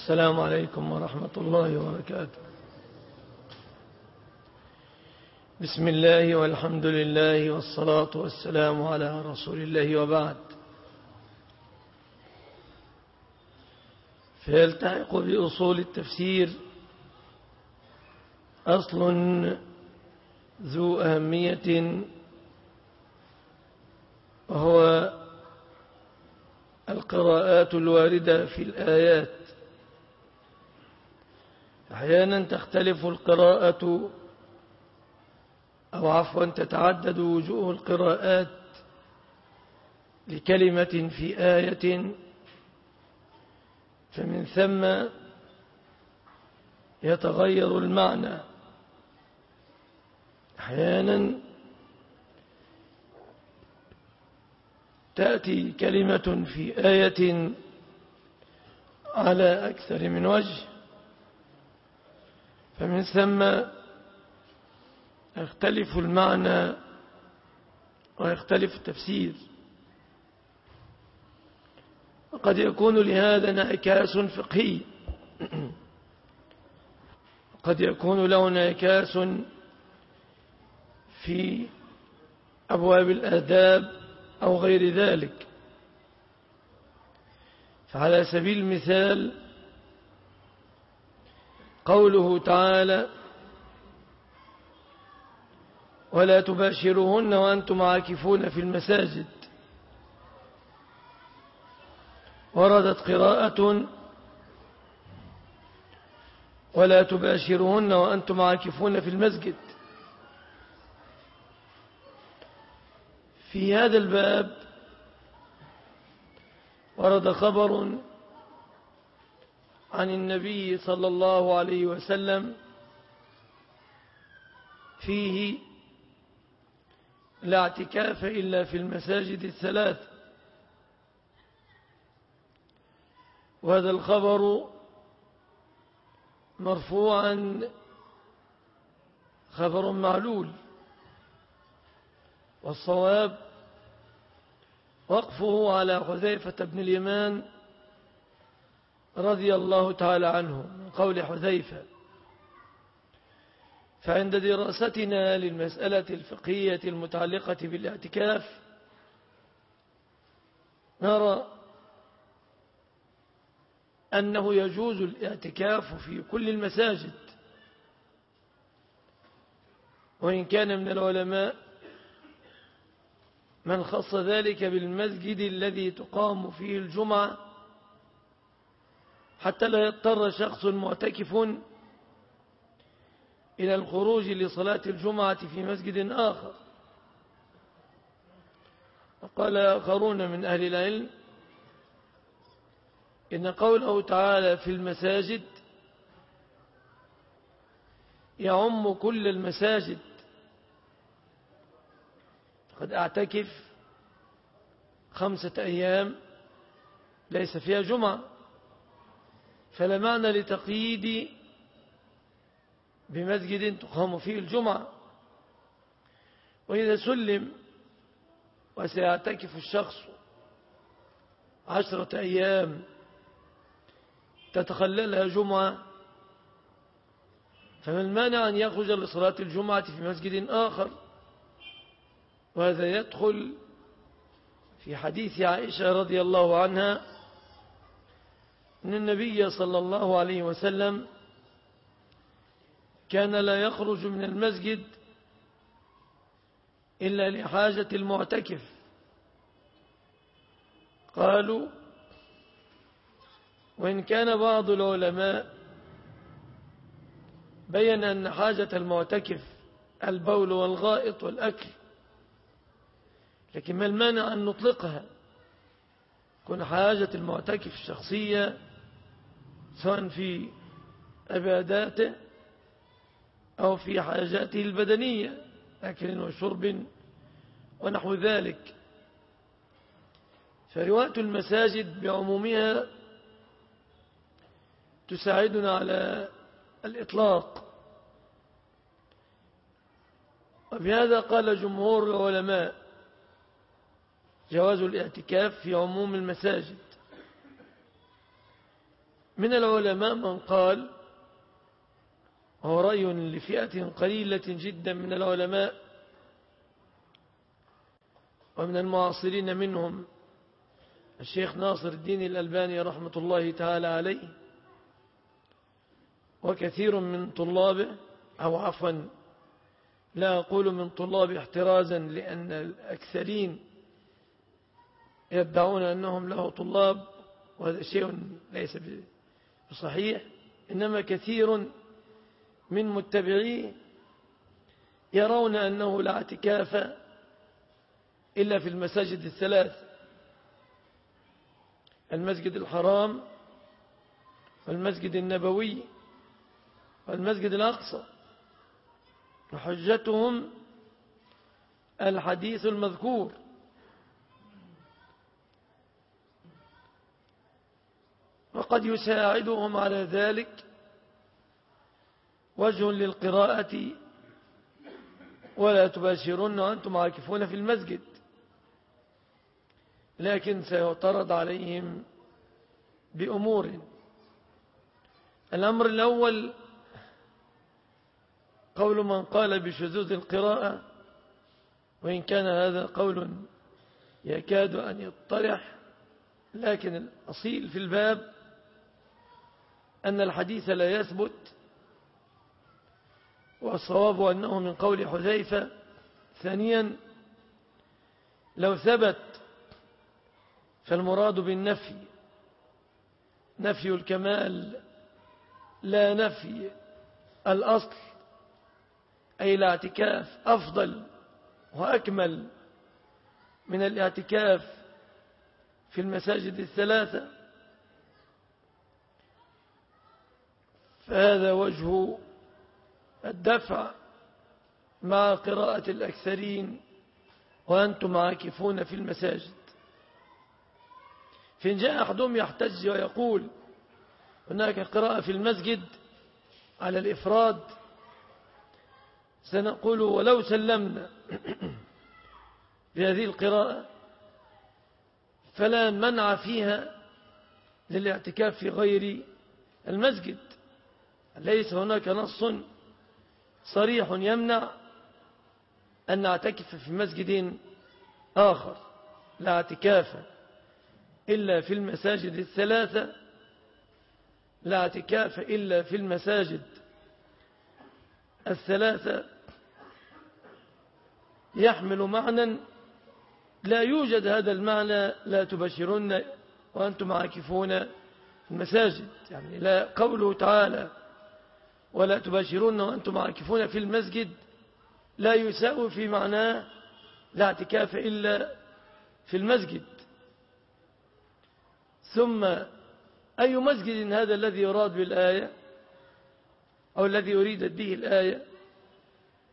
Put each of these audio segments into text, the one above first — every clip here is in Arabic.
السلام عليكم ورحمة الله وبركاته. بسم الله والحمد لله والصلاة والسلام على رسول الله وبعد. فيلتحق بأصول التفسير أصل ذو أهمية وهو القراءات الواردة في الآيات. أحيانا تختلف القراءة أو عفوا تتعدد وجوه القراءات لكلمة في آية. فمن ثم يتغير المعنى. أحيانا تأتي كلمة في آية على أكثر من وجه. فمن ثم يختلف المعنى ويختلف التفسير. وقد يكون لهذا انعكاس فقهي. قد يكون له انعكاس في أبواب الآداب أو غير ذلك. فعلى سبيل المثال قوله تعالى ولا تباشرهن وأنتم عاكفون في المساجد. وردت قراءة ولا تباشرهن وأنتم عاكفون في المسجد. في هذا الباب ورد خبر عن النبي صلى الله عليه وسلم فيه لا اعتكاف إلا في المساجد الثلاث. وهذا الخبر مرفوعا خبر معلول. والصواب وقفه على حذيفة بن اليمان رضي الله تعالى عنه من قول حذيفة. فعند دراستنا للمسألة الفقهية المتعلقة بالاعتكاف نرى أنه يجوز الاعتكاف في كل المساجد. وإن كان من العلماء من خص ذلك بالمسجد الذي تقام فيه الجمعة حتى لا يضطر شخص معتكف إلى الخروج لصلاة الجمعة في مسجد آخر. وقال آخرون من أهل العلم إن قوله تعالى في المساجد يعم كل المساجد. قد أعتكف خمسة أيام ليس فيها جمعة. فلا معنى لتقييد بمسجد تقام فيه الجمعة. وإذا سلم وسيعتكف الشخص عشرة أيام تتخللها جمعة فما المانع أن يخرج لصلاة الجمعة في مسجد آخر. وهذا يدخل في حديث عائشة رضي الله عنها أن النبي صلى الله عليه وسلم كان لا يخرج من المسجد إلا لحاجة المعتكف. قالوا وإن كان بعض العلماء بين أن حاجة المعتكف البول والغائط والأكل لكن ما المانع أن نطلقها؟ كن حاجة المعتكف الشخصية سواء في عباداته أو في حاجاته البدنية أكل وشرب ونحو ذلك. فرواة المساجد بعمومها تساعدنا على الإطلاق. وبهذا قال جمهور العلماء جواز الاعتكاف في عموم المساجد. من العلماء من قال وهو رأي لفئة قليلة جدا من العلماء ومن المعاصرين منهم الشيخ ناصر الدين الألباني رحمة الله تعالى عليه وكثير من طلابه أو عفوا لا أقول من طلاب احترازا لأن الأكثرين يدعون أنهم له طلاب وهذا شيء ليس بصحيح إنما كثير من متبعيه يرون أنه لا اعتكاف إلا في المساجد الثلاث المسجد الحرام والمسجد النبوي والمسجد الأقصى. وحجتهم الحديث المذكور. وقد يساعدهم على ذلك وجه للقراءة. ولا تباشرون وأنتم عاكفون في المسجد. لكن سيعترض عليهم بأمور. الأمر الأول قول من قال بشذوذ القراءة وإن كان هذا قول يكاد أن يطرح لكن الأصيل في الباب أن الحديث لا يثبت والصواب أنه من قول حذيفة ثانيا لو ثبت فالمراد بالنفي نفي الكمال لا نفي الأصل أي الاعتكاف أفضل وأكمل من الاعتكاف في المساجد الثلاثة. فهذا وجه الدفع مع قراءة الأكثرين وأنتم عاكفون في المساجد. فإن جاء أحدهم يحتج ويقول هناك قراءة في المسجد على الإفراد سنقول ولو سلمنا بهذه القراءة فلا منع فيها للاعتكاف في غير المسجد. ليس هناك نص صريح يمنع أن نعتكف في مسجد آخر. لا اعتكاف إلا في المساجد الثلاثة. لا اعتكاف إلا في المساجد الثلاثة. يحمل معنى لا يوجد هذا المعنى لا تبشرون وأنتم عاكفون المساجد. يعني لا قوله تعالى ولا تباشرون وأنتم عاكفون في المسجد لا يساوي في معناه لا اعتكاف إلا في المسجد. ثم أي مسجد هذا الذي يراد بالآية أو الذي أريدت به الآية؟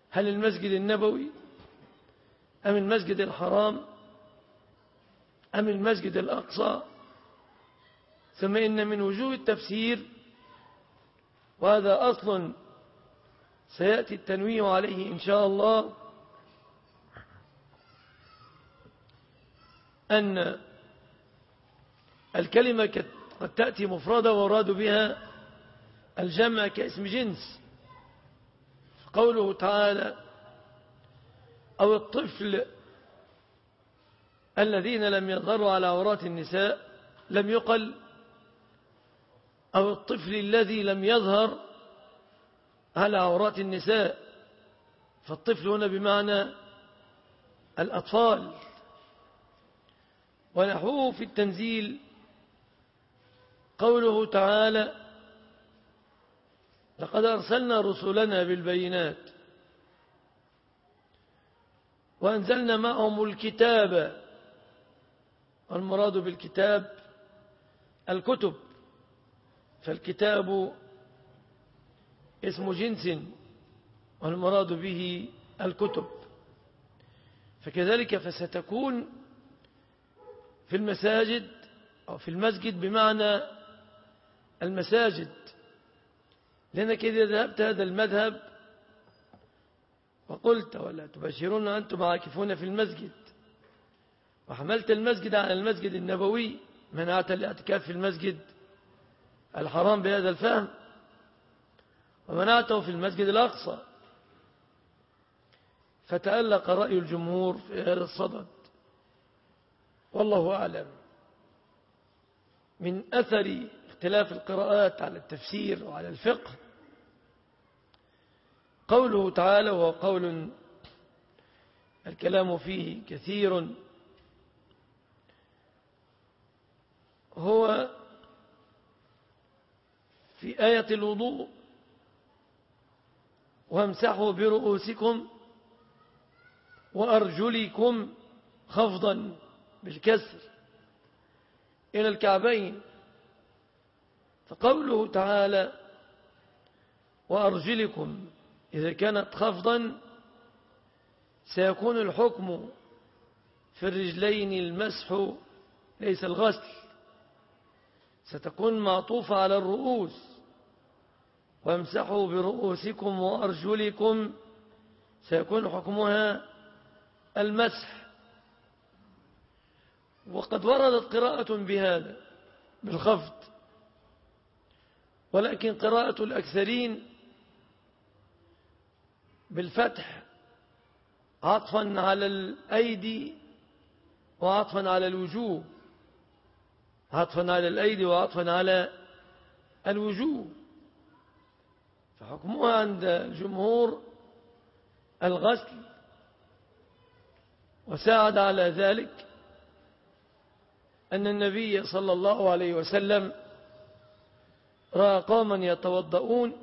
هل المسجد النبوي أم المسجد الحرام أم المسجد الأقصى؟ ثم إن من وجوه التفسير وهذا أصل سيأتي التنويه عليه إن شاء الله أن الكلمة قد تأتي مفردة وأراد بها الجمع كاسم جنس. قوله تعالى أو الطفل الذين لم يظهروا على عورات النساء لم يقل أو الطفل الذي لم يظهر على عورات النساء فالطفل هنا بمعنى الأطفال. ونحوه في التنزيل قوله تعالى لقد أرسلنا رسلنا بالبينات وأنزلنا معهم الكتاب. والمراد بالكتاب الكتب. فالكتاب اسم جنس والمراد به الكتب. فكذلك فستكون في المساجد أو في المسجد بمعنى المساجد. لأنك إذا ذهبت هذا المذهب وقلت ولا تبشرون أنتم عاكفون في المسجد. وحملت المسجد على المسجد النبوي منعت الإعتكاف في المسجد. الحرام بهذا الفهم. ومنعته في المسجد الأقصى. فتألق رأي الجمهور في هذا الصدد. والله أعلم. من أثر اختلاف القراءات على التفسير وعلى الفقه. قوله تعالى وهو قول الكلام فيه كثير. هو في آية الوضوء وامسحوا برؤوسكم وأرجلكم خفضا بالكسر. إلى الكعبين. فقوله تعالى وأرجلكم إذا كانت خفضا سيكون الحكم في الرجلين المسح ليس الغسل. ستكون معطوفة على الرؤوس. وامسحوا برؤوسكم وأرجلكم سيكون حكمها المسح. وقد وردت قراءة بهذا بالخفض. ولكن قراءة الأكثرين بالفتح عطفا على الأيدي وعطفا على الوجوه. عطفا على الأيدي وعطفا على الوجوه. فحكمها عند الجمهور الغسل وساعد على ذلك أن النبي صلى الله عليه وسلم رأى قوما يتوضؤون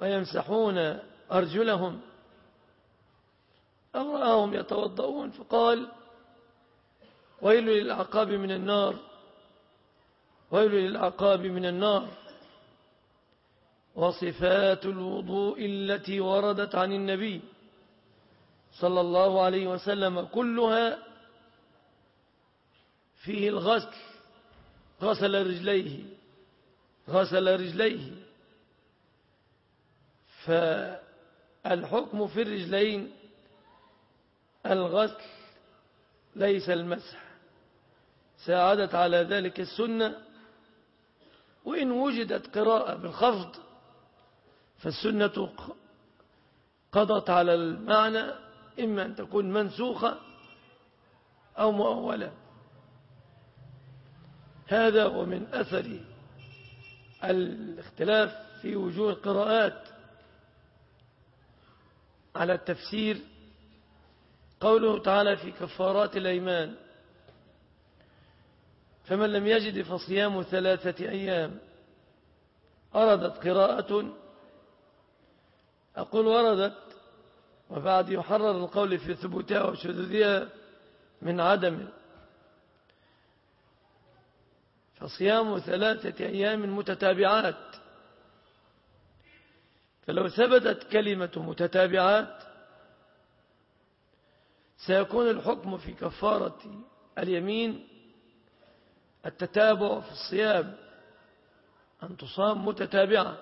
ويمسحون أرجلهم أو رآهم يتوضؤون فقال ويل للعقاب من النار ويل للعقاب من النار. وصفات الوضوء التي وردت عن النبي صلى الله عليه وسلم كلها فيه الغسل غسل رجليه غسل رجليه. فالحكم في الرجلين الغسل ليس المسح. ساعدت على ذلك السنة وإن وجدت قراءة بالخفض فالسنة قضت على المعنى إما أن تكون منسوخة أو مؤولة. هذا ومن أثر الاختلاف في وجوه القراءات على التفسير. قوله تعالى في كفارات الأيمان فمن لم يجد فصيام ثلاثة أيام أردت قراءة أقول وردت وبعد يحرر القول في ثبوتها وشذوذها من عدم فصيام ثلاثة أيام متتابعات. فلو ثبتت كلمة متتابعات سيكون الحكم في كفارة اليمين التتابع في الصيام أن تصام متتابعة.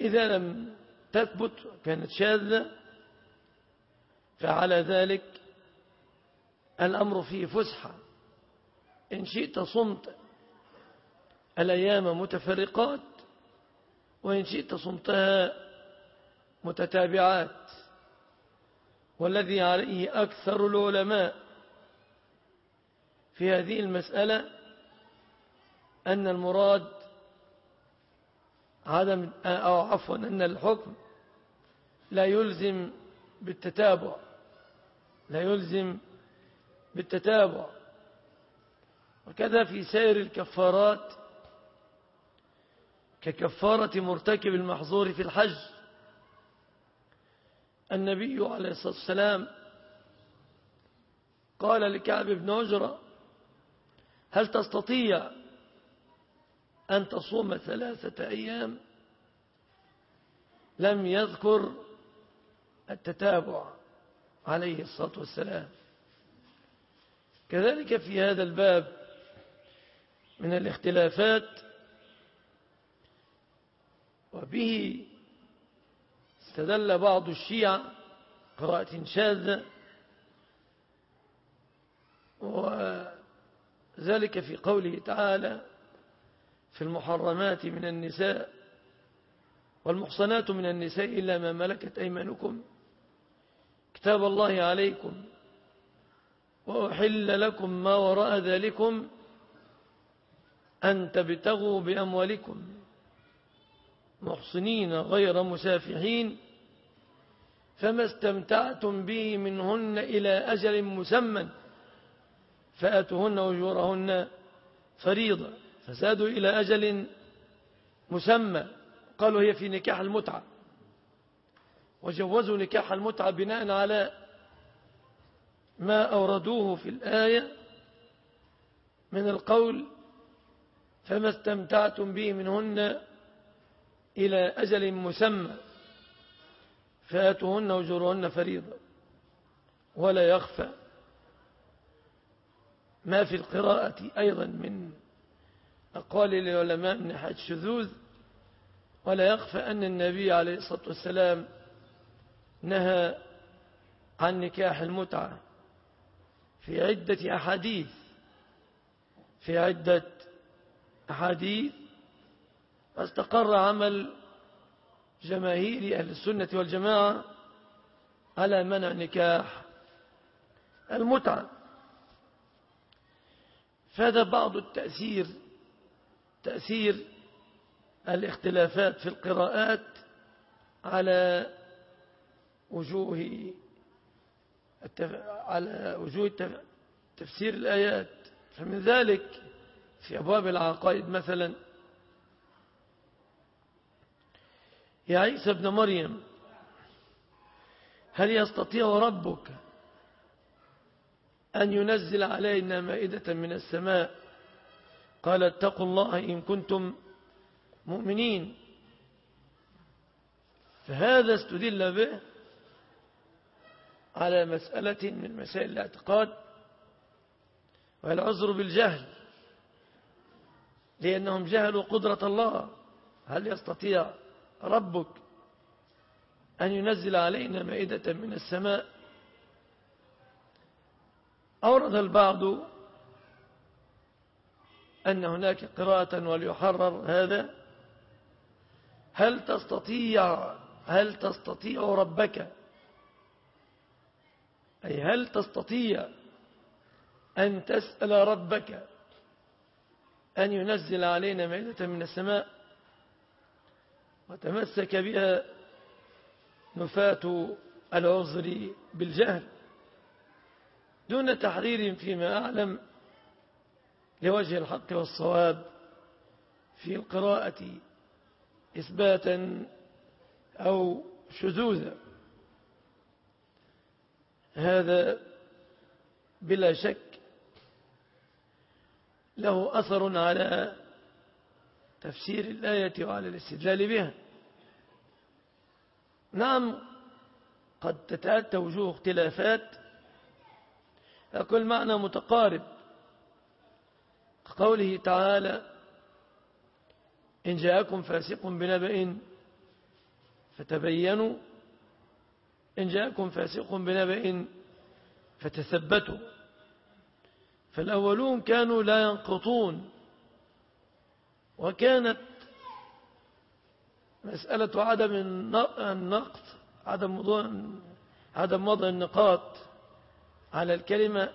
إذا لم تثبت كانت شاذة فعلى ذلك الأمر فيه فسحة. إن شئت صمت الأيام متفرقات وإن شئت صمتها متتابعات. والذي عليه أكثر العلماء في هذه المسألة أن المراد عدم أو عفوا أن الحكم لا يلزم بالتتابع. لا يلزم بالتتابع. وكذا في سائر الكفارات ككفارة مرتكب المحظور في الحج. النبي عليه الصلاة والسلام قال لكعب بن عجرة هل تستطيع أن تصوم ثلاثة أيام لم يذكر التتابع عليه الصلاة والسلام. كذلك في هذا الباب من الاختلافات وبه استدل بعض الشيعة قراءة شاذة وذلك في قوله تعالى في المحرمات من النساء والمحصنات من النساء إلا ما ملكت أيمانكم. كتاب الله عليكم. وأحل لكم ما وراء ذلكم أن تبتغوا بأموالكم. محصنين غير مسافحين فما استمتعتم به منهن إلى أجل مسمى. فأتهن أجورهن فريضة. فزادوا إلى أجل مسمى قالوا هي في نكاح المتعة. وجوزوا نكاح المتعة بناء على ما أوردوه في الآية من القول فما استمتعتم به منهن إلى أجل مسمى فآتوهن وجورهن فريضة ولا يخفى. ما في القراءة أيضا من أقوال العلماء من ناحية الشذوذ ولا يخفى أن النبي عليه الصلاة والسلام نهى عن نكاح المتعة في عدة أحاديث في عدة أحاديث استقر عمل جماهير أهل السنة والجماعة على منع نكاح المتعة. فهذا بعض التأثير تأثير الاختلافات في القراءات على وجوه على وجوه تفسير الآيات. فمن ذلك في أبواب العقائد مثلا يا عيسى ابن مريم هل يستطيع ربك أن ينزل علينا مائدة من السماء قال اتقوا الله إن كنتم مؤمنين. فهذا استدل به على مسألة من مسائل الاعتقاد والعذر بالجهل لأنهم جهلوا قدرة الله. هل يستطيع ربك أن ينزل علينا مائدة من السماء؟ أورد البعض أن هناك قراءة وليحرر هذا؟ هل تستطيع هل تستطيع ربك؟ أي هل تستطيع أن تسأل ربك أن ينزل علينا مائدة من السماء وتمسك بها نفاة العذر بالجهل دون تحرير فيما أعلم؟ لوجه الحق والصواب في القراءة إثباتا أو شذوذا. هذا بلا شك له أثر على تفسير الآية وعلى الاستدلال بها. نعم قد تتأتى وجوه اختلافات أقول معنى متقارب. قوله تعالى إن جاءكم فاسق بنبأ فتبينوا إن جاءكم فاسق بنبأ فتثبتوا فالأولون كانوا لا ينقطون وكانت مسألة عدم النقط عدم وضوء عدم وضع النقاط على الكلمة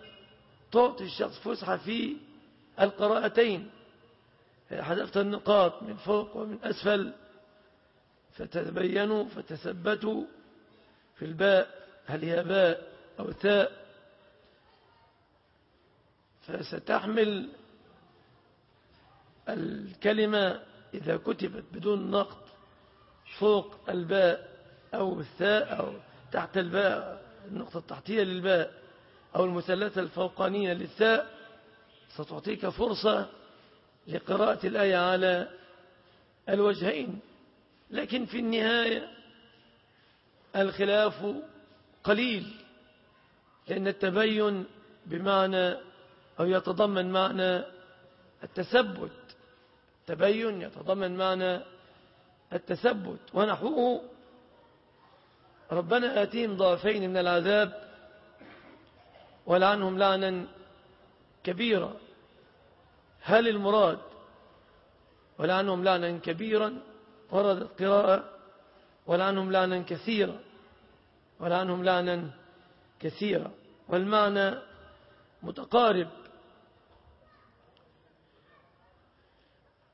تعطي الشخص فسحة في القراءتين. حذفت النقاط من فوق ومن أسفل. فتبينوا فتثبتوا في الباء. هل هي باء أو ثاء؟ فستحمل الكلمة إذا كتبت بدون نقط فوق الباء أو الثاء أو تحت الباء النقطة التحتية للباء أو المثلثة الفوقانية للثاء. ستعطيك فرصة لقراءة الآية على الوجهين لكن في النهاية الخلاف قليل لأن التبين بمعنى أو يتضمن معنى التثبت تبين يتضمن معنى التثبت. ونحوه ربنا آتيهم ضعفين من العذاب ولعنهم لعنا كبيرا. هل المراد ولعنهم لعنا كبيرا وردت قراءة ولعنهم لعنا كثيرا ولعنهم لعنا كثيرا والمعنى متقارب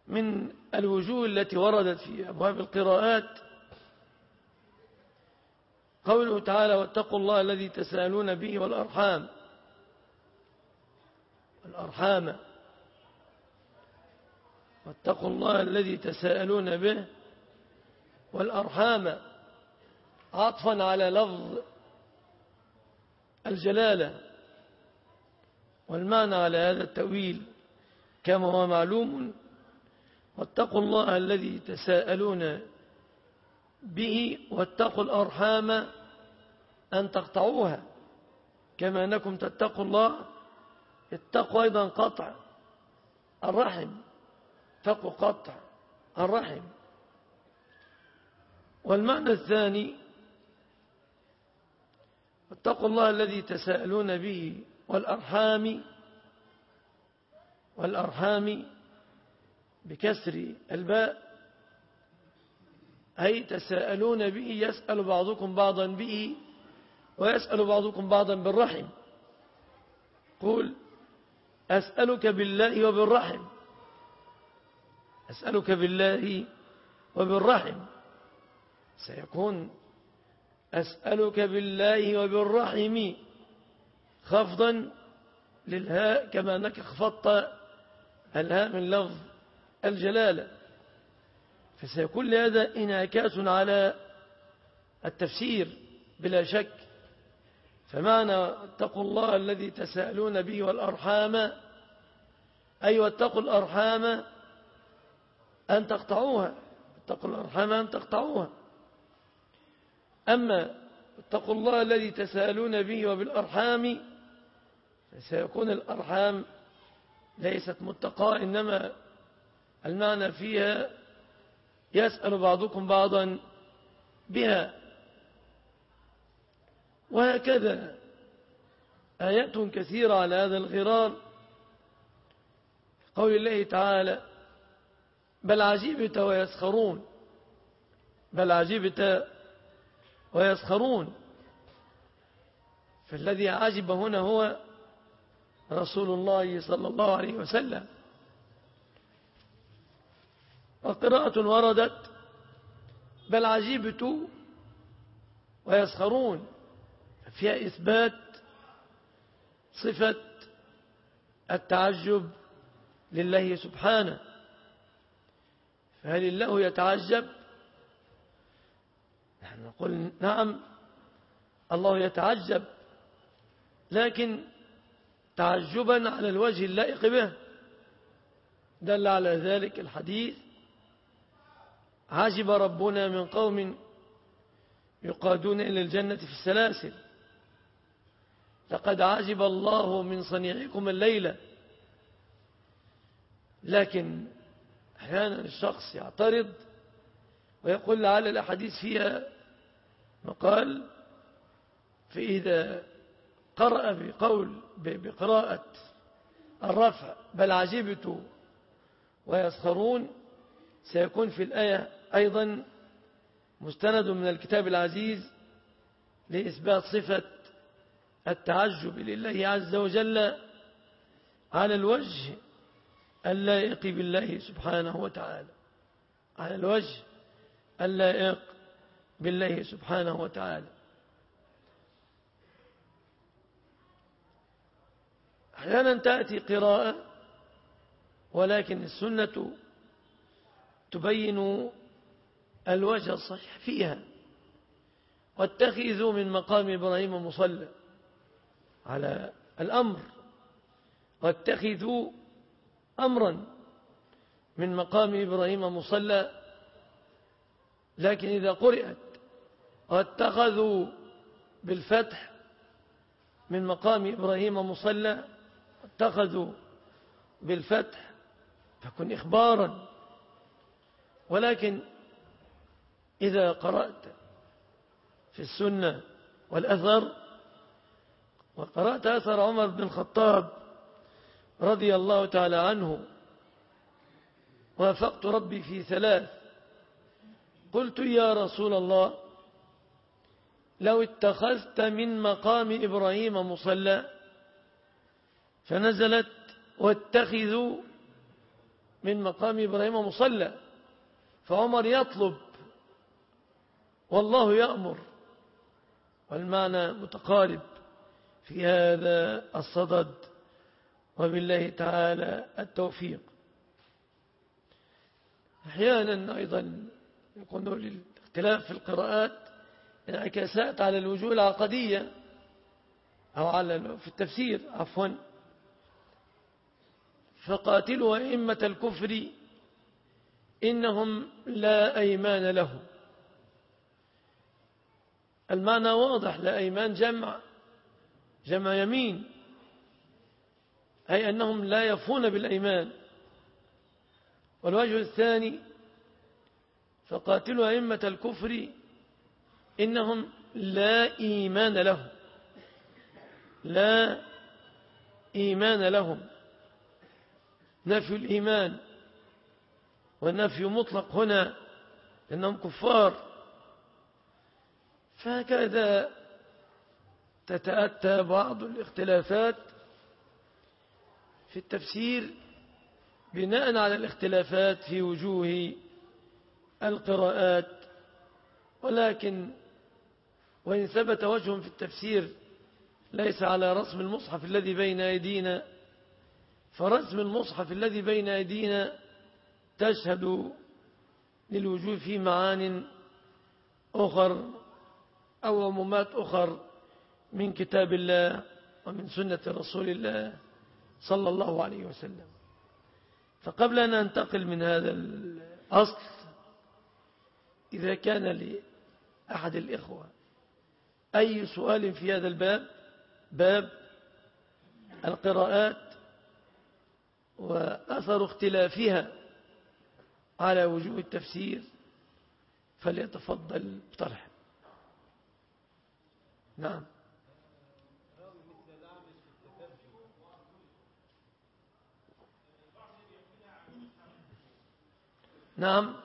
من الوجوه التي وردت في أبواب القراءات. قوله تعالى واتقوا الله الذي تسألون به والأرحام. والأرحام. واتقوا الله الذي تساءلون به والأرحام. عطفا على لفظ الجلالة والمعنى على هذا التأويل. كما هو معلوم واتقوا الله الذي تساءلون به واتقوا الأرحام أن تقطعوها. كما أنكم تتقوا الله اتقوا أيضا قطع الرحم. اتقوا قطع الرحم. والمعنى الثاني اتقوا الله الذي تساءلون به والأرحام والأرحام بكسر الباء أي تساءلون به يسأل بعضكم بعضا به ويسأل بعضكم بعضا بالرحم. قول أسألك بالله وبالرحم. أسألك بالله وبالرحم. سيكون أسألك بالله وبالرحم خفضا للهاء كما أنك خفضت الهاء من لفظ الجلالة. فسيكون لهذا إنعكاس على التفسير بلا شك. فمعنى اتقوا الله الذي تساءلون به والأرحام. أي واتقوا الأرحام أن تقطعوها اتقوا الأرحام أن تقطعوها. أما اتقوا الله الذي تساءلون به وبالأرحام فسيكون الأرحام ليست متقاة إنما المعنى فيها يسأل بعضكم بعضا بها. وهكذا آيات كثيرة على هذا الغرار. قول الله تعالى بل عجبت ويسخرون. بل عجبت ويسخرون. فالذي عجب هنا هو رسول الله صلى الله عليه وسلم. وقراءة وردت بل عجبت ويسخرون. فيها إثبات صفة التعجب لله سبحانه. فهل الله يتعجب؟ نحن نقول نعم الله يتعجب لكن تعجبا على الوجه اللائق به. دل على ذلك الحديث عجب ربنا من قوم يقادون إلى الجنة في السلاسل. لقد عجب الله من صنيعكم الليلة لكن أحيانا الشخص يعترض ويقول لعل الأحاديث فيها مقال فإذا قرأ بقول بقراءة الرفع بل عجبت ويسخرون سيكون في الآية أيضا مستند من الكتاب العزيز لإثبات صفة التعجب لله عز وجل على الوجه اللائق بالله سبحانه وتعالى. على الوجه اللائق بالله سبحانه وتعالى. أحيانا تأتي قراءة ولكن السنة تبين الوجه الصحيح فيها. واتخذوا من مقام إبراهيم مصلى على الأمر. واتخذوا أمرا من مقام إبراهيم مصلى لكن إذا قرأت واتخذوا بالفتح من مقام إبراهيم مصلى اتخذوا بالفتح تكون إخبارا. ولكن إذا قرأت في السنة والأثر وقرأت أثر عمر بن الخطاب رضي الله تعالى عنه. وافقت ربي في ثلاث. قلت يا رسول الله لو اتخذت من مقام إبراهيم مصلى فنزلت واتخذوا من مقام إبراهيم مصلى فعمر يطلب والله يأمر. والمعنى متقارب. في هذا الصدد وبالله تعالى التوفيق. أحيانا أيضا يكون الاختلاف في القراءات انعكاسات على الوجوه العقدية أو على في التفسير عفوا. فقاتلوا أئمة الكفر إنهم لا أيمان لهم المعنى واضح لا أيمان جمع جمع يمين. أي أنهم لا يفون بالأيمان. والوجه الثاني فقاتلوا أئمة الكفر إنهم لا إيمان لهم. لا إيمان لهم. نفي الإيمان والنفي مطلق هنا إنهم كفار. فهكذا تتأتى بعض الاختلافات في التفسير بناء على الاختلافات في وجوه القراءات ولكن وإن ثبت وجه في التفسير ليس على رسم المصحف الذي بين أيدينا فرسم المصحف الذي بين أيدينا تشهد للوجوه في معان أخر أو عمومات أخر من كتاب الله ومن سنة رسول الله. صلى الله عليه وسلم. فقبل أن أنتقل من هذا الأصل إذا كان لأحد الإخوة أي سؤال في هذا الباب باب القراءات وأثر اختلافها على وجوه التفسير فليتفضل بطرح نعم. نعم.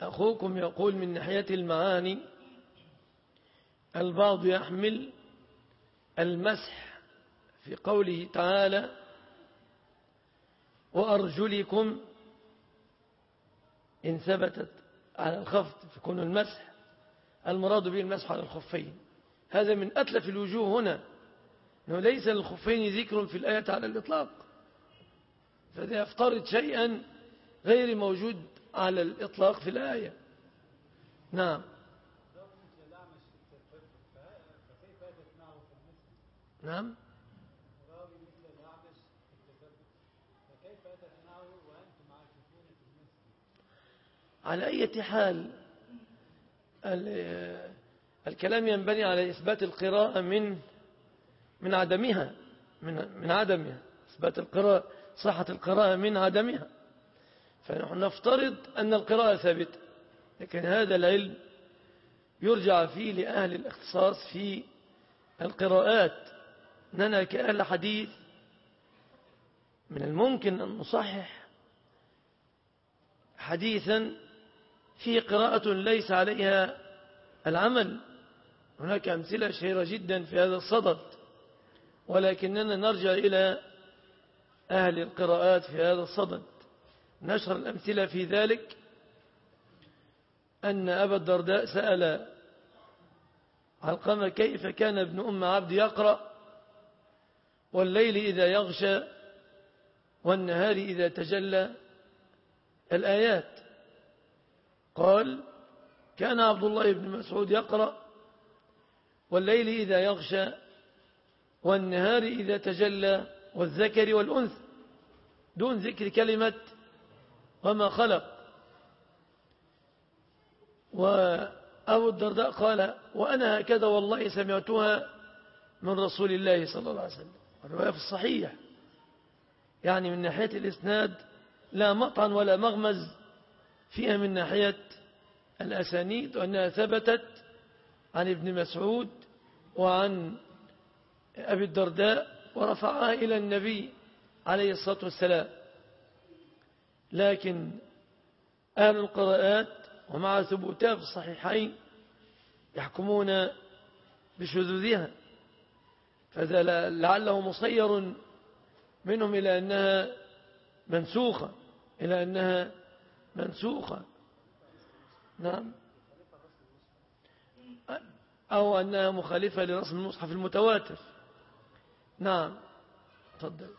أخوكم يقول من ناحية المعاني البعض يحمل المسح في قوله تعالى وأرجلكم إن ثبتت على الخفض فكون المسح المراد به المسح على الخفين. هذا من أتلف الوجوه هنا. أنه ليس للخفين ذكر في الآية على الإطلاق. فده يفترض شيئا غير موجود على الإطلاق في الآية. نعم. نعم. على أي حال الكلام ينبني على إثبات القراءة من من عدمها من من عدمها. إثبات القراءة صحة القراءة من عدمها. فنحن نفترض أن القراءة ثابتة لكن هذا العلم يرجع فيه لأهل الاختصاص في القراءات. أننا كأهل حديث من الممكن أن نصحح حديثا فيه قراءة ليس عليها العمل. هناك أمثلة شهيرة جدا في هذا الصدد ولكننا نرجع إلى أهل القراءات في هذا الصدد. نشر الأمثلة في ذلك أن أبا الدرداء سأل علقمة كيف كان ابن أم عبد يقرأ؟ والليل إذا يغشى والنهار إذا تجلى. الآيات. قال كان عبد الله بن مسعود يقرأ والليل إذا يغشى والنهار إذا تجلى والذكر والأنثى دون ذكر كلمة وما خلق. وأبو الدرداء قال وأنا هكذا والله سمعتها من رسول الله صلى الله عليه وسلم. الرواية في الصحيح. يعني من ناحية الإسناد لا مطعن ولا مغمز فيها من ناحية الأسانيد وأنها ثبتت عن ابن مسعود وعن أبي الدرداء ورفعها إلى النبي عليه الصلاة والسلام. لكن أهل القراءات ومع ثبوتها في الصحيحين يحكمون بشذوذها فذا لعله مصير منهم إلى أنها منسوخة إلى أنها منسوخة. نعم. أو أنها مخالفة لرسم المصحف المتواتر. نعم. تفضل.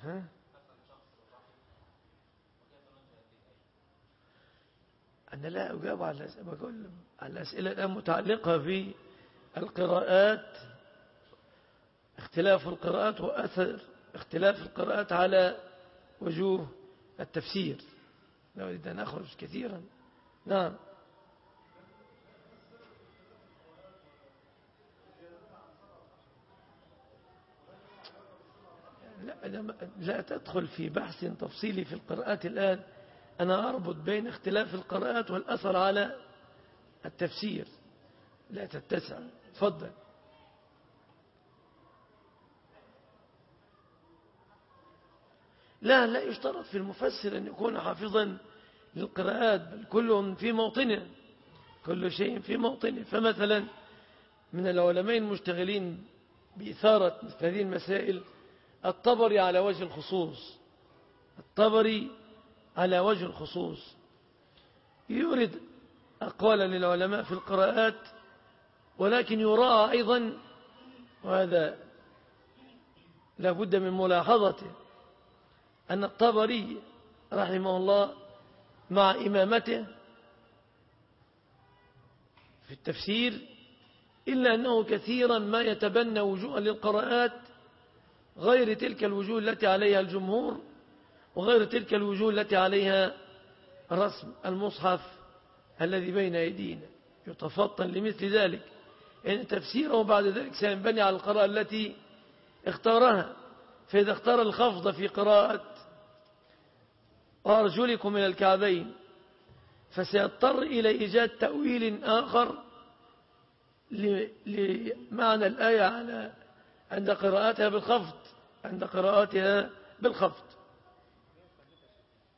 ها؟ أنا لا أجاب على بقول على الأسئلة الآن متعلقة في القراءات. اختلاف القراءات وأثر اختلاف القراءات على وجوه التفسير. أريد أن أخرج كثيرا. نعم. لا, لا تدخل في بحث تفصيلي في القراءات الآن. أنا أربط بين اختلاف القراءات والأثر على التفسير. لا تتسع. تفضل. لا لا يشترط في المفسر أن يكون حافظا للقراءات بل كل في موطنه كل شيء في موطنه فمثلا من العلماء المشتغلين بإثارة مثل هذه المسائل الطبري على وجه الخصوص الطبري على وجه الخصوص. يورد أقوالا للعلماء في القراءات ولكن يراعى أيضا وهذا لابد من ملاحظته. أن الطبري رحمه الله مع إمامته في التفسير إلا أنه كثيرا ما يتبنى وجوها للقراءات غير تلك الوجوه التي عليها الجمهور وغير تلك الوجوه التي عليها رسم المصحف الذي بين أيدينا يتفطن لمثل ذلك. إن تفسيره بعد ذلك سينبني على القراءة التي اختارها. فإذا اختار الخفض في قراءة وأرجلكم إلى الكعبين فسيضطر إلى إيجاد تأويل آخر لمعنى الآية على عند قراءتها بالخفض عند قراءتها بالخفض.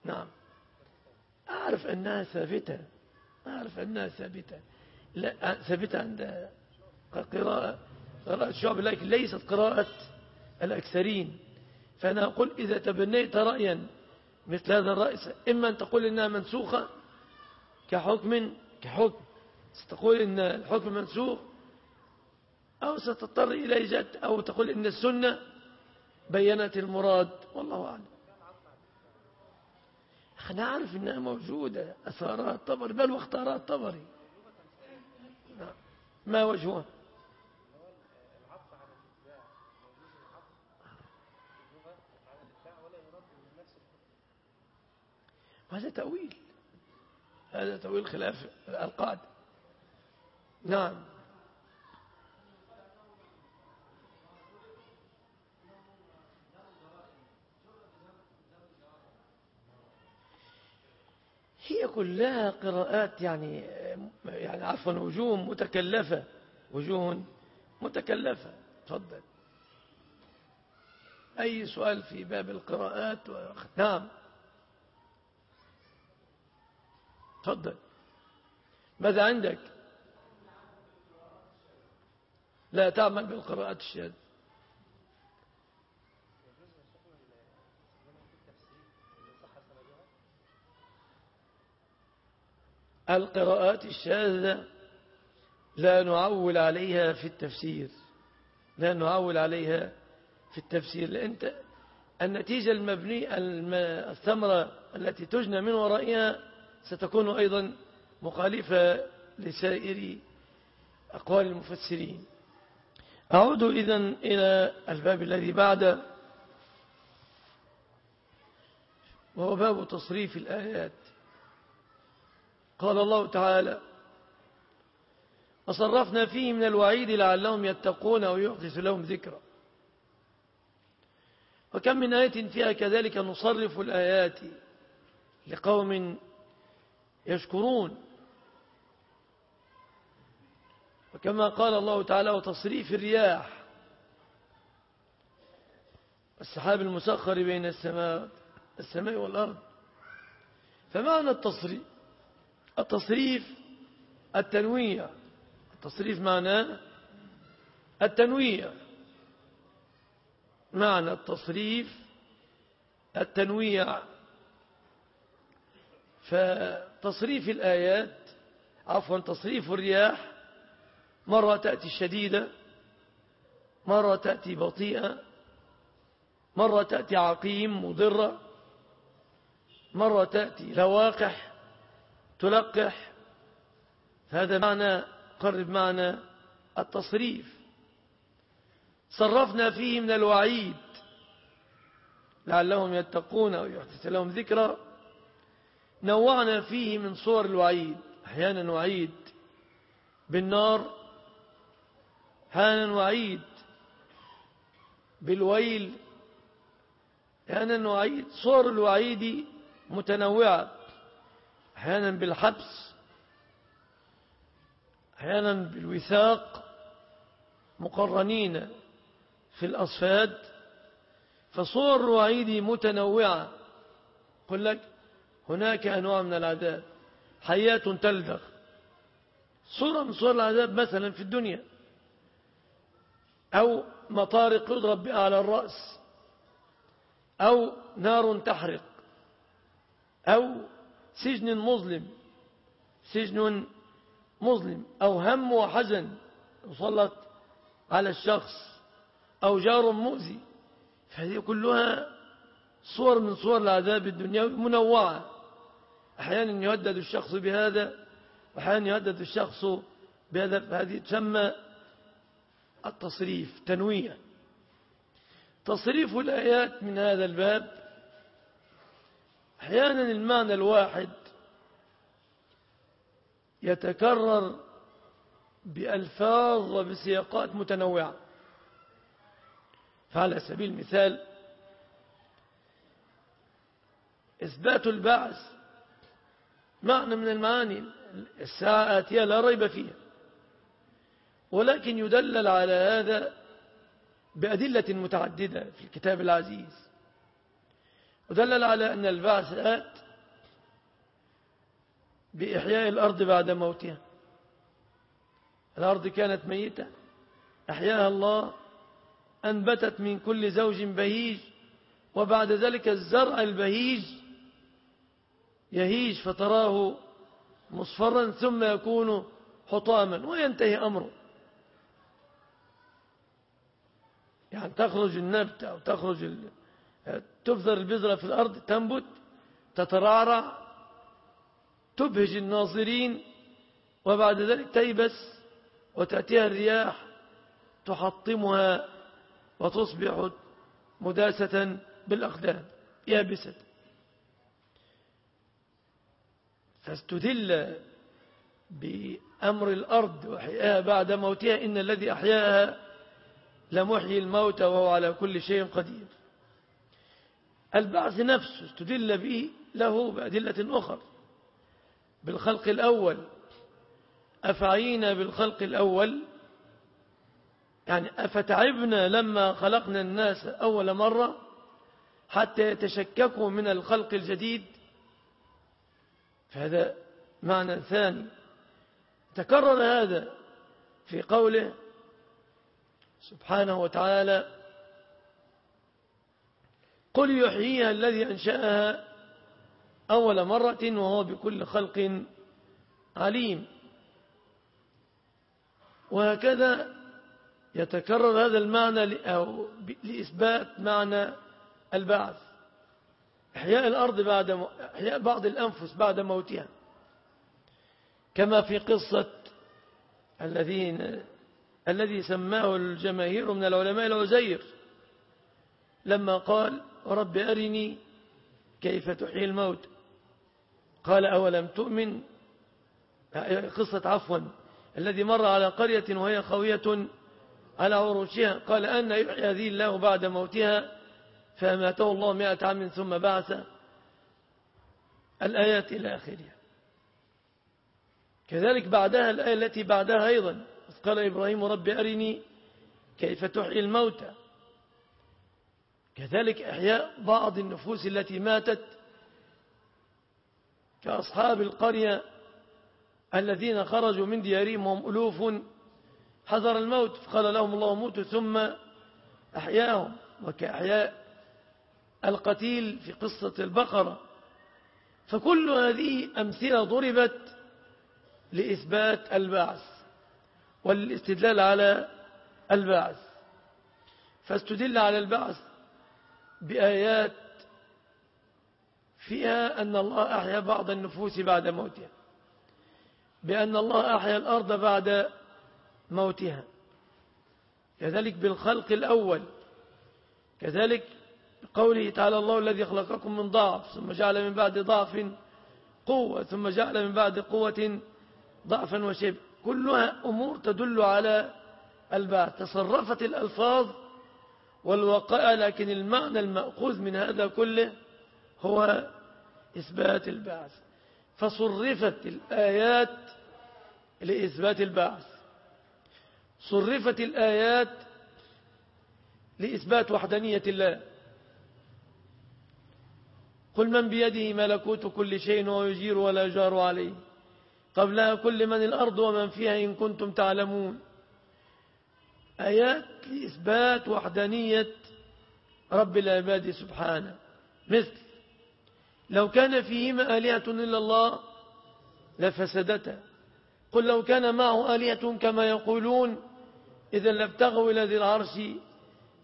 نعم. أعرف أنها ثابتة أعرف أنها ثابتة. لا ثابتة عند قراءة قراءة الشعب لكن ليست قراءة الأكثرين. فأنا أقول إذا تبنيت رأيا مثل هذا الرأي إما أن تقول إنها منسوخة كحكم كحكم. ستقول إن الحكم منسوخ أو ستضطر إلى إيجاد أو تقول إن السنة بينت المراد. والله أعلم. إحنا عارف إنها موجودة اثارها الطبري بل واختارها الطبري نعم. ما وجهها؟ هذا تأويل. هذا تأويل خلاف القاعدة نعم. هي كلها قراءات يعني يعني عفوا وجوه متكلفة. وجوه متكلفة. تفضل. أي سؤال في باب القراءات؟ و... نعم. تفضل. ماذا عندك؟ لا تعمل بالقراءات الشاذة القراءات الشاذة لا نعول عليها في التفسير. لا نعول عليها في التفسير. لأن النتيجة المبنية الثمرة التي تجنى من ورائها ستكون أيضا مخالفة لسائر أقوال المفسرين. أعود إذن إلى الباب الذي بعده وهو باب تصريف الآيات. قال الله تعالى وصرفنا فيه من الوعيد لعلهم يتقون أو يحدث لهم ذكرى وكم من آية فيها كذلك نصرف الآيات لقوم يشكرون. وكما قال الله تعالى وتصريف الرياح. السحاب المسخر بين السماء السماء والأرض. فمعنى التصريف؟ التصريف التنويع. التصريف معناه التنويع. معنى التصريف التنويع. فتصريف الآيات عفوا تصريف الرياح مرة تأتي شديدة مرة تأتي بطيئة مرة تأتي عقيم مضرة مرة تأتي لواقح تلقح. هذا معنى قرب معنى التصريف. صرفنا فيه من الوعيد لعلهم يتقون أو يحدث لهم ذكرى. نوعنا فيه من صور الوعيد أحيانا وعيد. بالنار أحيانا وعيد. بالويل أحيانا وعيد. صور الوعيد متنوعة. أحيانا بالحبس أحيانا بالوثاق. مقرنين في الأصفاد. فصور الوعيد متنوعة. قل لك هناك أنواع من العذاب حياة تلدغ. صورة من صور العذاب مثلا في الدنيا. أو مطارق يضرب بها على الرأس. أو نار تحرق. أو سجن مظلم. سجن مظلم. أو هم وحزن يسلط على الشخص. أو جار مؤذي. فهذه كلها صور من صور العذاب الدنيوي منوعة. أحيانا يهدد الشخص بهذا وأحيانا يهدد الشخص بهذا فهذه تسمى التصريف تنويع. تصريف الآيات من هذا الباب أحيانا المعنى الواحد يتكرر بألفاظ وبسياقات متنوعة. فعلى سبيل المثال إثبات البعث معنى من المعاني. الساعة آتية لا ريب فيها. ولكن يدلل على هذا بأدلة متعددة في الكتاب العزيز. ودلل على أن البعث آت بإحياء الأرض بعد موتها. الأرض كانت ميتة. أحياها الله أنبتت من كل زوج بهيج وبعد ذلك الزرع البهيج يهيج فتراه مصفرا ثم يكون حطاما وينتهي أمره. يعني تخرج النبت أو تخرج تفذر البذرة في الأرض تنبت تترعرع تبهج الناظرين وبعد ذلك تيبس وتأتيها الرياح تحطمها وتصبح مداسة بالأقدام يابسة. فاستدل بأمر الأرض وحياها بعد موتها إن الذي أحياها لمحيي الموت وهو على كل شيء قدير. البعث نفسه استدل به له بأدلة أخرى. بالخلق الأول. أفعينا بالخلق الأول؟ يعني أفتعبنا لما خلقنا الناس أول مرة حتى يتشككوا من الخلق الجديد؟ فهذا معنى ثاني. تكرر هذا في قوله سبحانه وتعالى قل يحييها الذي أنشأها أول مرة وهو بكل خلق عليم. وهكذا يتكرر هذا المعنى لإثبات معنى البعث. إحياء الأرض بعد م... إحياء بعض الأنفس بعد موتها. كما في قصة الذين الذي سماه الجماهير من العلماء العزير لما قال رب أرني كيف تحيي الموت؟ قال أولم تؤمن؟ قصة عفوا. الذي مر على قرية وهي خوية على عروشها قال أن يحيي هذه الله بعد موتها فأماته الله مئة عام ثم بعث الآيات إلى آخرها. كذلك بعدها الآية التي بعدها أيضا قال إبراهيم رب أرني كيف تحيي الموتى. كذلك إحياء بعض النفوس التي ماتت كأصحاب القرية الذين خرجوا من ديارهم وهم ألوف. حذر الموت فقال لهم الله موتوا ثم أحياهم. وكأحياء القتيل في قصة البقرة. فكل هذه أمثلة ضربت لإثبات البعث والاستدلال على البعث. فاستدل على البعث بآيات فيها أن الله أحيا بعض النفوس بعد موتها بأن الله أحيا الأرض بعد موتها. كذلك بالخلق الأول كذلك قوله تعالى الله الذي خلقكم من ضعف ثم جعل من بعد ضعف قوة ثم جعل من بعد قوة ضعفا وشبه كلها أمور تدل على البعث. تصرفت الألفاظ والوقائع لكن المعنى المأخوذ من هذا كله هو إثبات البعث. فصرفت الآيات لإثبات البعث. صرفت الآيات لإثبات وحدانية الله. قل من بيده ملكوت كل شيء وهو يجير ولا يجار عليه. قبلها كل من الأرض ومن فيها إن كنتم تعلمون. آيات لإثبات وحدانية رب العباد سبحانه. مثل لو كان فيهما آلهة إلا الله لفسدتا. قل لو كان معه آلهة كما يقولون إذا لابتغوا إلى ذي العرش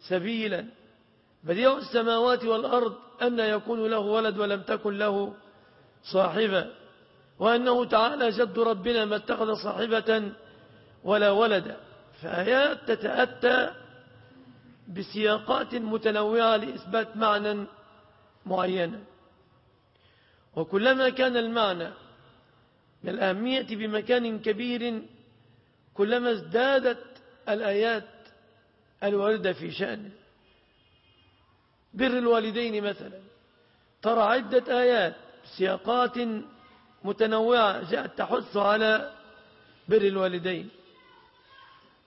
سبيلا. بديع السماوات والأرض أن يكون له ولد ولم تكن له صاحبة وأنه تعالى جد ربنا ما اتخذ صاحبة ولا ولدا فآيات تتأتى بسياقات متنوعة لإثبات معنى معينة وكلما كان المعنى من الأهمية بمكان كبير كلما ازدادت الآيات الواردة في شأنه. بر الوالدين مثلا. ترى عدة آيات سياقات متنوعة جاءت تحث على بر الوالدين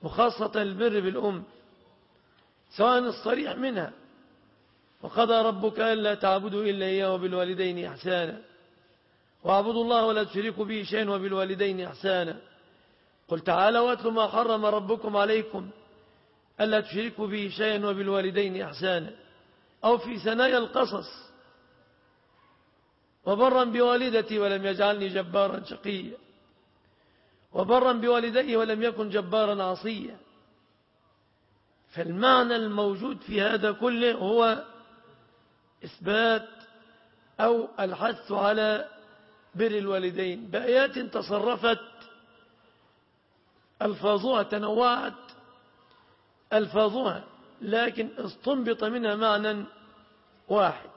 وخاصة البر بالأم سواء الصريح منها. وقضى ربك ألا تعبدوا إلا إياه وبالوالدين إحسانا. واعبدوا الله ولا تشركوا به شيئا وبالوالدين إحسانا. قل تعالى واتلوا ما حرم ربكم عليكم ألا تشركوا به شيئا وبالوالدين إحسانا. أو في ثنايا القصص. وبرا بوالدتي ولم يجعلني جبارا شقيا. وبرا بوالديه ولم يكن جبارا عصيا. فالمعنى الموجود في هذا كله هو إثبات أو الحث على بر الوالدين. بآيات تصرفت ألفاظها تنوعت ألفاظها لكن استنبط منها معنى واحد.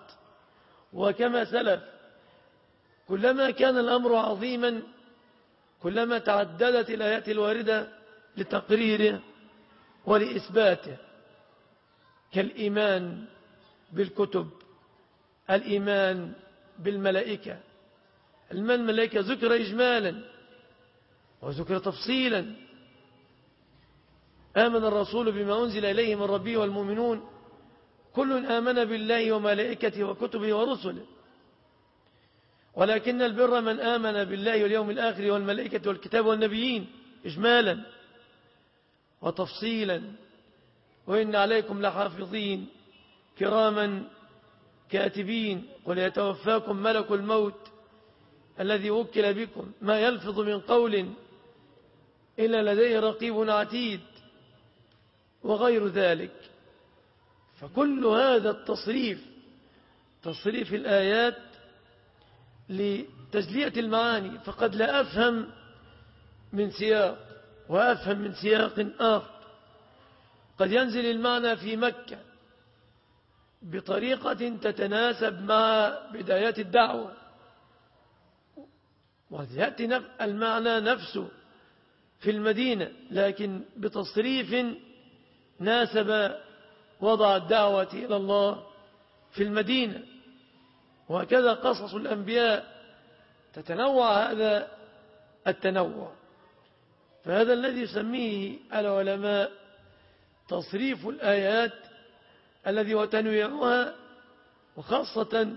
وكما سلف كلما كان الأمر عظيما كلما تعددت الآيات الواردة لتقريره ولإثباته كالإيمان بالكتب الإيمان بالملائكة. الملائكة ذكر إجمالا وذكر تفصيلا آمن الرسول بما أنزل إليه من ربه والمؤمنون. كل آمن بالله وملائكته وكتبه ورسله. ولكن البر من آمن بالله واليوم الآخر والملائكة والكتاب والنبيين إجمالا وتفصيلا. وإن عليكم لحافظين كراما كاتبين. قل يتوفاكم ملك الموت الذي وكل بكم. ما يلفظ من قول إلا لديه رقيب عتيد. وغير ذلك. فكل هذا التصريف تصريف الآيات لتجلية المعاني فقد لا أفهم من سياق وأفهم من سياق آخر. قد ينزل المعنى في مكة بطريقة تتناسب مع بدايات الدعوة ويأتي المعنى نفسه في المدينة لكن بتصريف ناسب وضع الدعوة إلى الله في المدينة. وهكذا قصص الأنبياء تتنوع هذا التنوع. فهذا الذي يسميه العلماء تصريف الآيات الذي هو تنويعها وخاصة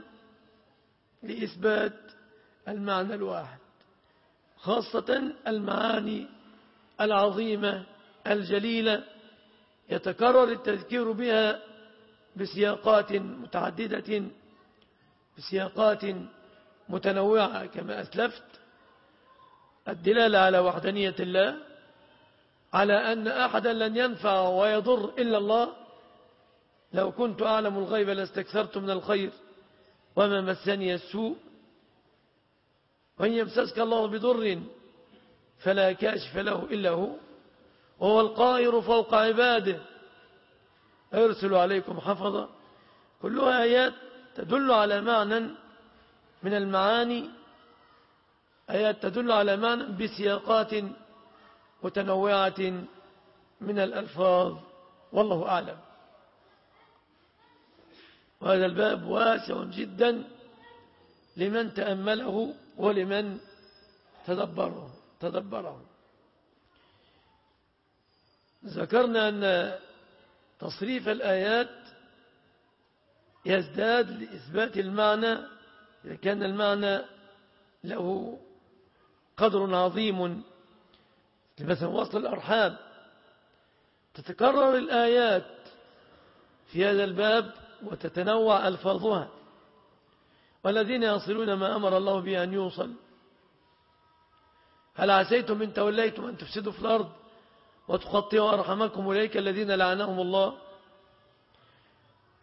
لإثبات المعنى الواحد خاصة المعاني العظيمة الجليلة يتكرر التذكير بها بسياقات متعددة بسياقات متنوعة كما أسلفت. الدلالة على وحدانية الله على أن أحدا لن ينفع ويضر إلا الله. لو كنت أعلم الغيب لاستكثرت من الخير وما مسني السوء. وإن يمسسك الله بضر فلا كاشف له إلا هو. وهو القاهر فوق عباده. يرسل عليكم حفظا. كلها آيات تدل على معنى من المعاني. آيات تدل على معنى بسياقات متنوعة من الألفاظ. والله أعلم. وهذا الباب واسع جدا لمن تأمله ولمن تدبره تدبره. ذكرنا أن تصريف الآيات يزداد لإثبات المعنى إذا كان المعنى له قدر عظيم مثلا وصل الأرحام. تتكرر الآيات في هذا الباب وتتنوع ألفاظها. والذين يصلون ما أمر الله به أن يوصل. هل عسيتم إن توليتم أن تفسدوا في الأرض؟ وتقطعوا أرحمكم أولئك الذين لعنهم الله.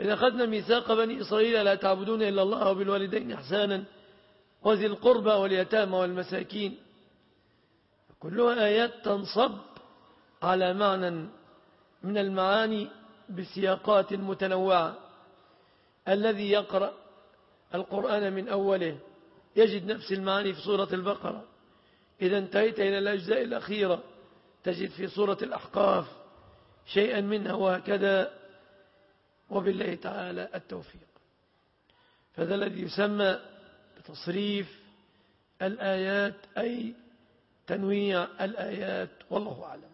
إذا أخذنا ميثاق بني إسرائيل لا تعبدون إلا الله وبالوالدين إحسانا وذي القربى واليتامى والمساكين. كلها آيات تنصب على معنى من المعاني بسياقات متنوعة. الذي يقرأ القرآن من أوله يجد نفس المعاني في سورة البقرة. إذا انتهيت إلى الأجزاء الأخيرة. تجد في سورة الأحقاف شيئا منها وهكذا وبالله تعالى التوفيق. فهذا الذي يسمى بتصريف الآيات أي تنويع الآيات والله أعلم.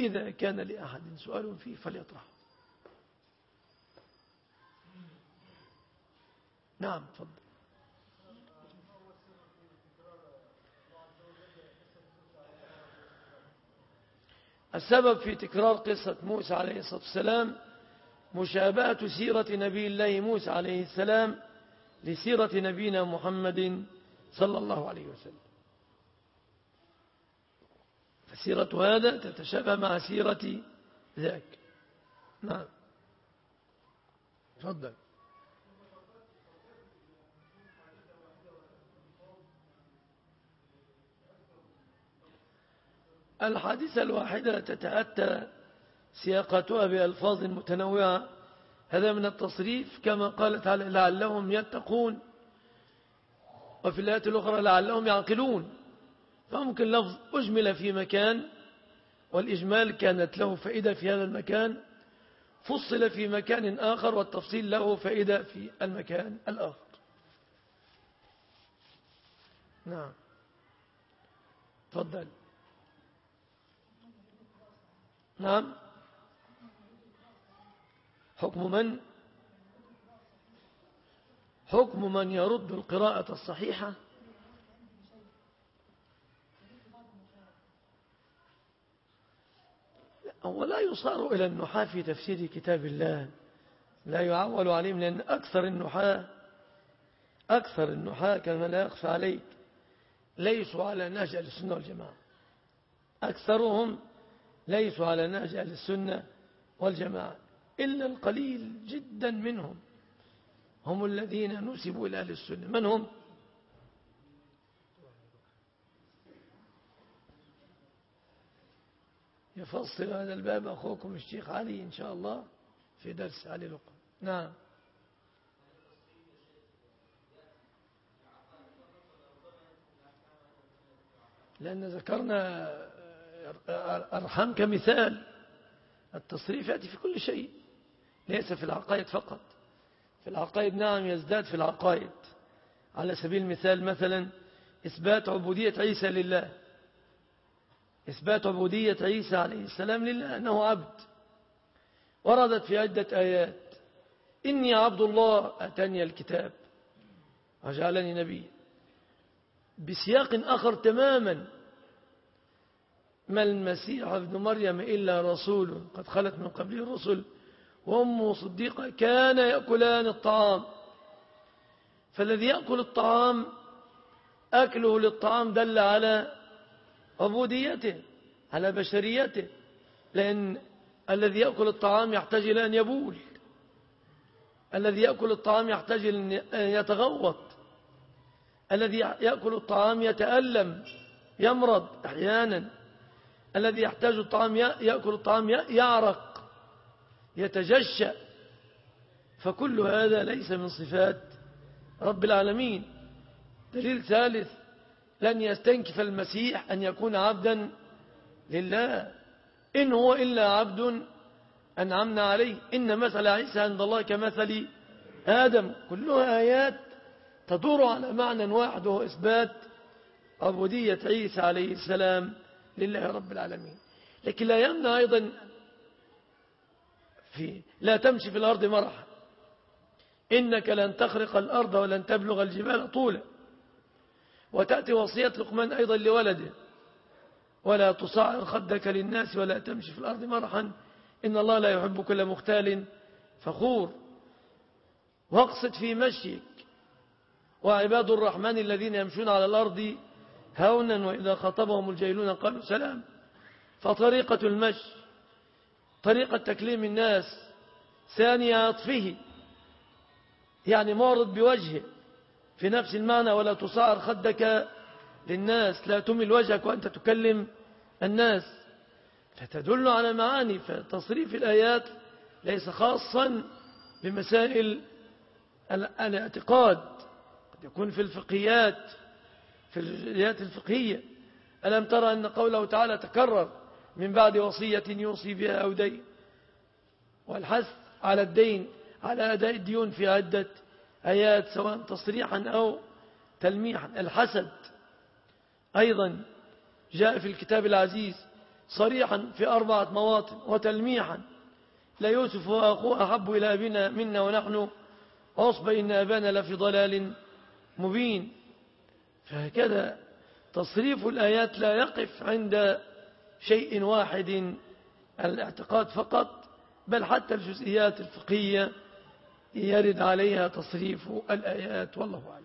إذا كان لأحد سؤال فيه فليطرح نعم تفضل. السبب في تكرار قصة موسى عليه الصلاة والسلام مشابهة سيرة نبي الله موسى عليه السلام لسيرة نبينا محمد صلى الله عليه وسلم. فسيرة هذا تتشابه مع سيرة ذاك. نعم. تفضل. الحادثة الواحدة تتأتى سياقتها بألفاظ متنوعة. هذا من التصريف كما قال تعالى لعلهم يتقون. وفي الآيات الأخرى لعلهم يعقلون. فممكن لفظ أجمل في مكان والإجمال كانت له فائدة في هذا المكان. فصل في مكان آخر والتفصيل له فائدة في المكان الآخر. نعم. تفضل. نعم. حكم من؟ حكم من يرد القراءة الصحيحة؟ هو لا يصار إلى النحاة في تفسير كتاب الله. لا يعول عليهم لأن أكثر النحاة أكثر النحاة كما لا يخفى عليك ليسوا على نهج السنة والجماعة. أكثرهم ليسوا على نهج أهل السنة والجماعة إلا القليل جدا منهم. هم الذين نسبوا إلى أهل السنة. من هم؟ يفصل هذا الباب أخوكم الشيخ علي إن شاء الله في درس علي لقم نعم. لأن ذكرنا أرحام كمثال التصريف يأتي في كل شيء ليس في العقائد فقط. في العقائد نعم يزداد في العقائد. على سبيل المثال مثلا إثبات عبودية عيسى لله. إثبات عبودية عيسى عليه السلام لله أنه عبد. وردت في عدة آيات إني عبد الله أتاني الكتاب. وجعلني نبي بسياق آخر تماما ما المسيح ابن مريم إلا رسول قد خلت من قبله الرسل وأمه صديقة كان يأكلان الطعام. فالذي يأكل الطعام أكله للطعام دل على عبوديته على بشريته لأن الذي يأكل الطعام يحتاج إلى أن يبول. الذي يأكل الطعام يحتاج أن يتغوط. الذي يأكل الطعام يتألم يمرض أحيانا. الذي يحتاج الطعام يأكل الطعام يعرق يتجشأ فكل هذا ليس من صفات رب العالمين. دليل ثالث لن يستنكف المسيح أن يكون عبدا لله. إن هو إلا عبد أنعمنا عليه. إن مثل عيسى عند الله كمثل آدم. كلها آيات تدور على معنى واحد وهو إثبات عبودية عيسى عليه السلام. لله رب العالمين. لكن لا يمنع أيضا في لا تمشي في الأرض مرحا. إنك لن تخرق الأرض ولن تبلغ الجبال طولا. وتأتي وصية لقمان أيضا لولده. ولا تصعر خدك للناس ولا تمشي في الأرض مرحا. إن الله لا يحب كل مختال فخور. واقصد في مشيك. وعباد الرحمن الذين يمشون على الأرض هونا وإذا خطبهم الجيلون قالوا سلام. فطريقة المشي طريقة تكليم الناس ثانية عطفه يعني معرض بوجهه. في نفس المعنى ولا تصعر خدك للناس لا تمل وجهك وأنت تكلم الناس. فتدل على معاني فتصريف الآيات ليس خاصا بمسائل الاعتقاد. قد يكون في الفقهيات في الآيات الفقهية. ألم ترى أن قوله تعالى تكرر من بعد وصية يوصي بها أو دين؟ والحث على الدين على أداء الديون في عدة آيات سواء تصريحا أو تلميحا. الحسد أيضا جاء في الكتاب العزيز صريحا في أربعة مواطن وتلميحا. لا يوسف وأخوه أحب إلى أبينا منا ونحن عصب إن أبانا لفي ضلال مبين. فهكذا تصريف الآيات لا يقف عند شيء واحد الاعتقاد فقط بل حتى الجزئيات الفقهية يرد عليها تصريف الآيات والله أعلم.